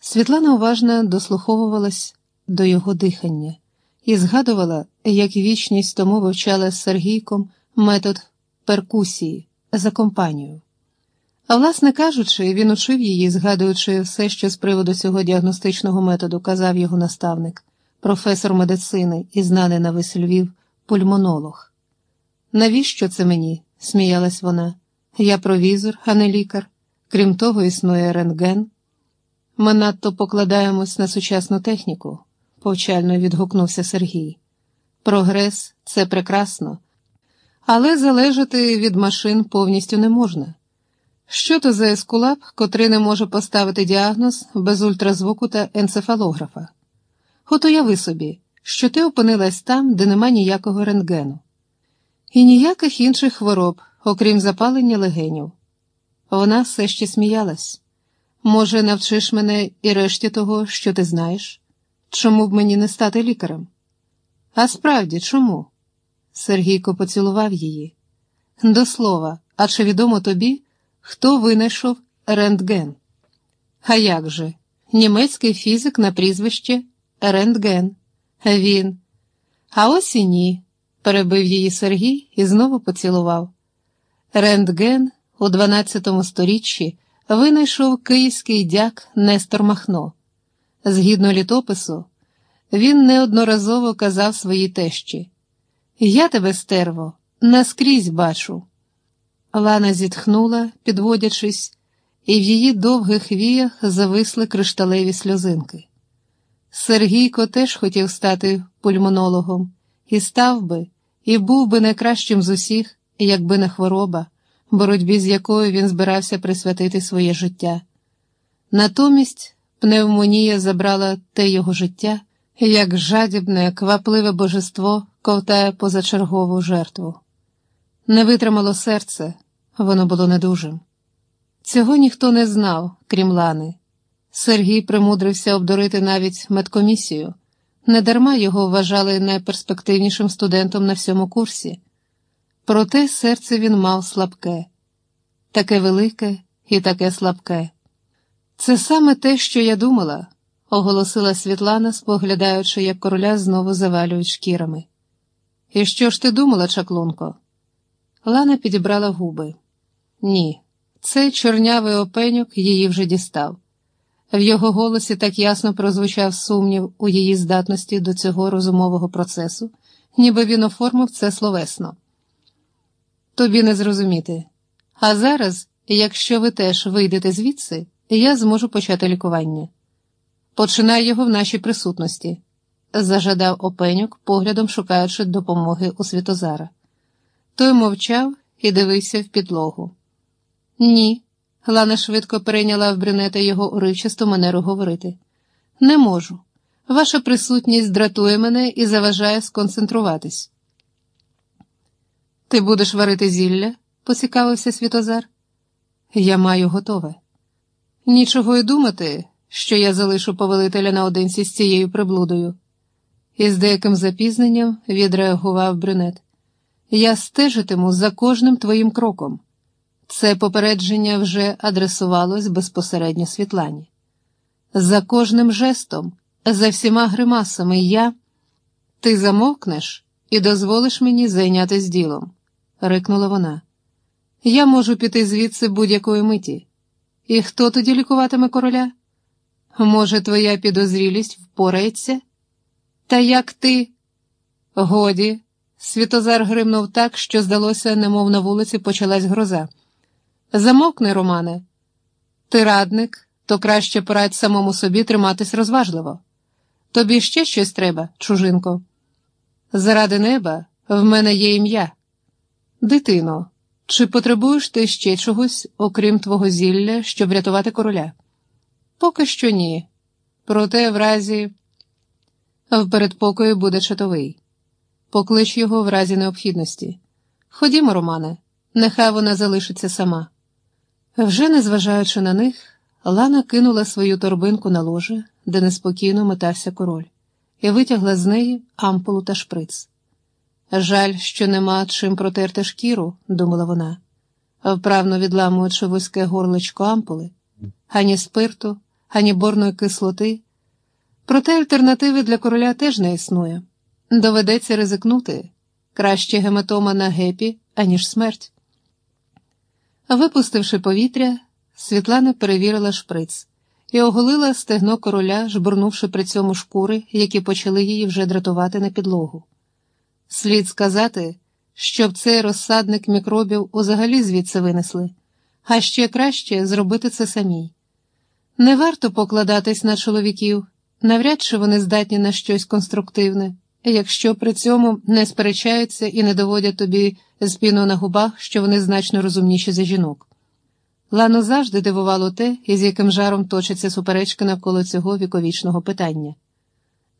Світлана уважно дослуховувалась до його дихання і згадувала, як вічність тому вивчала з Сергійком метод перкусії за компанію. А власне кажучи, він учив її, згадуючи все, що з приводу цього діагностичного методу казав його наставник, професор медицини і знаний на весь Львів пульмонолог. Навіщо це мені? сміялась вона. Я провізор, а не лікар. Крім того, існує рентген. Ми надто покладаємось на сучасну техніку, повчально відгукнувся Сергій. Прогрес це прекрасно, але залежати від машин повністю не можна. Що то за ескулап, котрий не може поставити діагноз без ультразвуку та енцефалографа? От уяви собі, що ти опинилась там, де нема ніякого рентгену, і ніяких інших хвороб, окрім запалення легенів. Вона все ще сміялась. Може, навчиш мене і решті того, що ти знаєш? Чому б мені не стати лікарем? А справді, чому? Сергійко поцілував її. До слова, а чи відомо тобі, хто винайшов рентген? А як же? Німецький фізик на прізвище Рентген. Він. А ось і ні, перебив її Сергій і знову поцілував. Рентген у 12 сторіччі винайшов київський дяк Нестор Махно. Згідно літопису, він неодноразово казав своїй тещі: Я тебе, стерво, наскрізь бачу. Лана зітхнула, підводячись, і в її довгих віях зависли кришталеві сльозинки. Сергійко теж хотів стати пульмонологом, і став би, і був би найкращим з усіх, якби не хвороба, боротьбі з якою він збирався присвятити своє життя. Натомість пневмонія забрала те його життя, як жадібне, квапливе божество ковтає позачергову жертву. Не витримало серце, воно було недужим. Цього ніхто не знав, крім Лани. Сергій примудрився обдурити навіть медкомісію. Недарма його вважали найперспективнішим студентом на всьому курсі. Проте серце він мав слабке, таке велике і таке слабке. Це саме те, що я думала, оголосила Світлана, споглядаючи, як короля знову завалюють шкірами. І що ж ти думала, чаклунко? Лана підібрала губи. Ні, цей чорнявий опенюк її вже дістав. В його голосі так ясно прозвучав сумнів у її здатності до цього розумового процесу, ніби він оформив це словесно. Тобі не зрозуміти. А зараз, якщо ви теж вийдете звідси, я зможу почати лікування. Починай його в нашій присутності, зажадав опенюк, поглядом шукаючи допомоги у Світозара. Той мовчав і дивився в підлогу. Ні. Лана швидко перейняла в брюнета його уривчасту манеру говорити. Не можу. Ваша присутність дратує мене і заважає сконцентруватись. Ти будеш варити зілля? поцікавився Світозар. Я маю готове. Нічого й думати, що я залишу повелителя наодинці з цією приблудою. І з деяким запізненням відреагував брюнет. Я стежитиму за кожним твоїм кроком. Це попередження вже адресувалось безпосередньо Світлані. За кожним жестом, за всіма гримасами я, ти замовкнеш і дозволиш мені зайнятися ділом, рикнула вона. Я можу піти звідси будь-якої миті. І хто тоді лікуватиме короля? Може, твоя підозрілість впорається? Та як ти? Годі, Світозар гримнув так, що, здалося, немов на вулиці почалась гроза. Замовкни, Романе. Ти радник, то краще порадь самому собі триматись розважливо. Тобі ще щось треба, чужинко. Заради неба в мене є ім'я. Дитино, чи потребуєш ти ще чогось, окрім твого зілля, щоб врятувати короля? Поки що ні. Проте в разі в передпокої буде чатовий. Поклич його в разі необхідності. Ходімо, Романе, нехай вона залишиться сама. Вже незважаючи на них, Лана кинула свою торбинку на ложе, де неспокійно метався король, і витягла з неї ампулу та шприц. Жаль, що нема чим протерти шкіру, думала вона, вправно відламуючи вузьке горличко ампули, ані спирту, ані борної кислоти. Проте альтернативи для короля теж не існує. Доведеться ризикнути краще гематома на гепі, аніж смерть. Випустивши повітря, Світлана перевірила шприц і оголила стегно короля, жбурнувши при цьому шкури, які почали її вже дратувати на підлогу. Слід сказати, щоб цей розсадник мікробів узагалі звідси винесли, а ще краще зробити це самій. Не варто покладатись на чоловіків, навряд чи вони здатні на щось конструктивне, якщо при цьому не сперечаються і не доводять тобі з піну на губах, що вони значно розумніші за жінок. Лану завжди дивувало те, із яким жаром точаться суперечки навколо цього віковічного питання.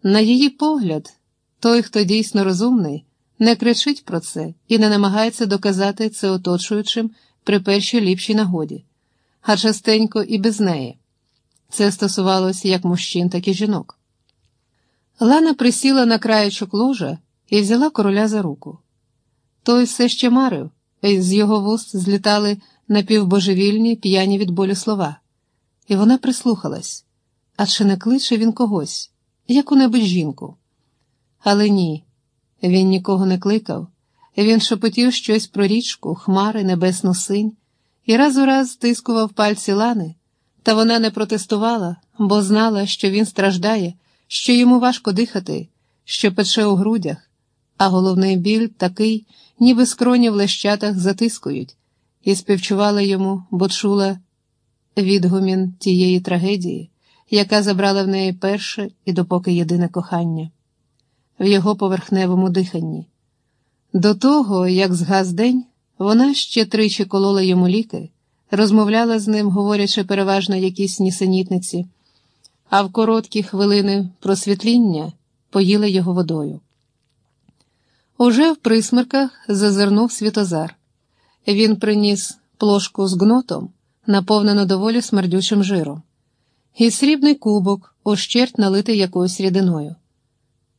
На її погляд, той, хто дійсно розумний, не кричить про це і не намагається доказати це оточуючим при першій ліпшій нагоді, а частенько і без неї. Це стосувалося як мужчин, так і жінок. Лана присіла на краєчок ложа і взяла короля за руку. Той все ще марив, і з його вуст злітали напівбожевільні, п'яні від болю слова, і вона прислухалась а чи не кличе він когось, яку-небудь жінку? Але ні, він нікого не кликав, він шепотів щось про річку, хмари, небесну синь, і раз у раз стискував пальці лани, та вона не протестувала, бо знала, що він страждає, що йому важко дихати, що пече у грудях, а головний біль такий, ніби скроні в лещатах затискують. І співчувала йому, бо чула відгумін тієї трагедії, яка забрала в неї перше і допоки єдине кохання, в його поверхневому диханні. До того, як згас день, вона ще тричі колола йому ліки, розмовляла з ним, говорячи переважно якісь нісенітниці, а в короткі хвилини просвітління поїла його водою. Уже в присмерках зазирнув Світозар. Він приніс плошку з гнотом, наповнену доволі смердючим жиром, і срібний кубок, ощерть налитий якоюсь рідиною.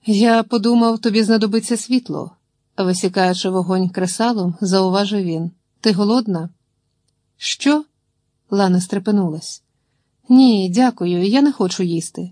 Я подумав, тобі знадобиться світло, висікаючи вогонь кресалом, зауважив він. Ти голодна? Що? Лана стрепенулась. Ні, дякую, я не хочу їсти.